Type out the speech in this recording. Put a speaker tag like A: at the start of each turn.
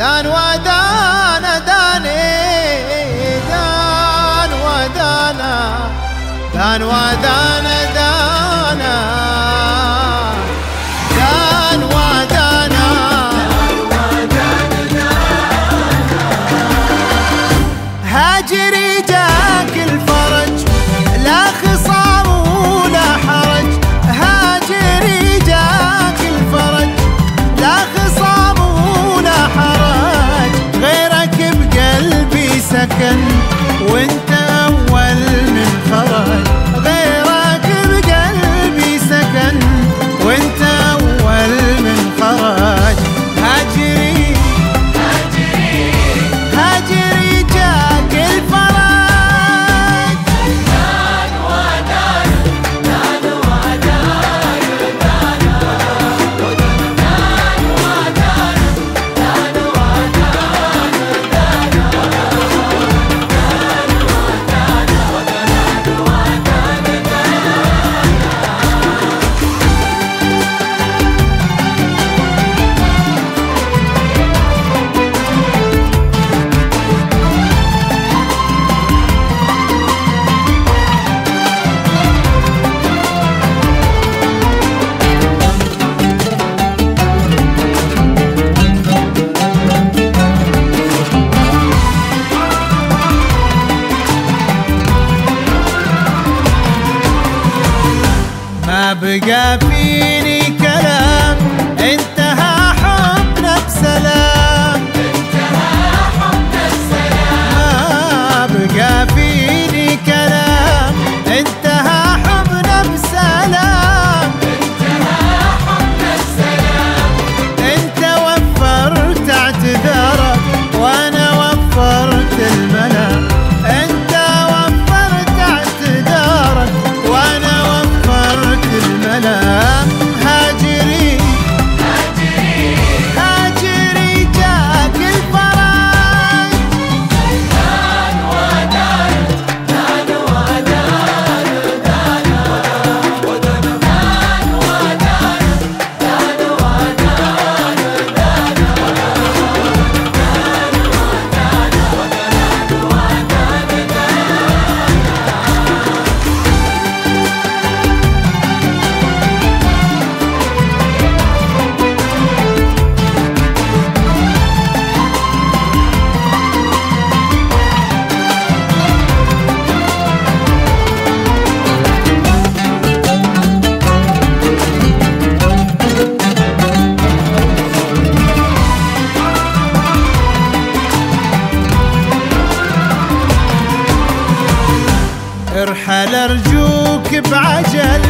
A: دان ودان داني دان ودانا دان ودان دانا هاجري جاك الفرج لا gap in ارحل أرجوك بعجل.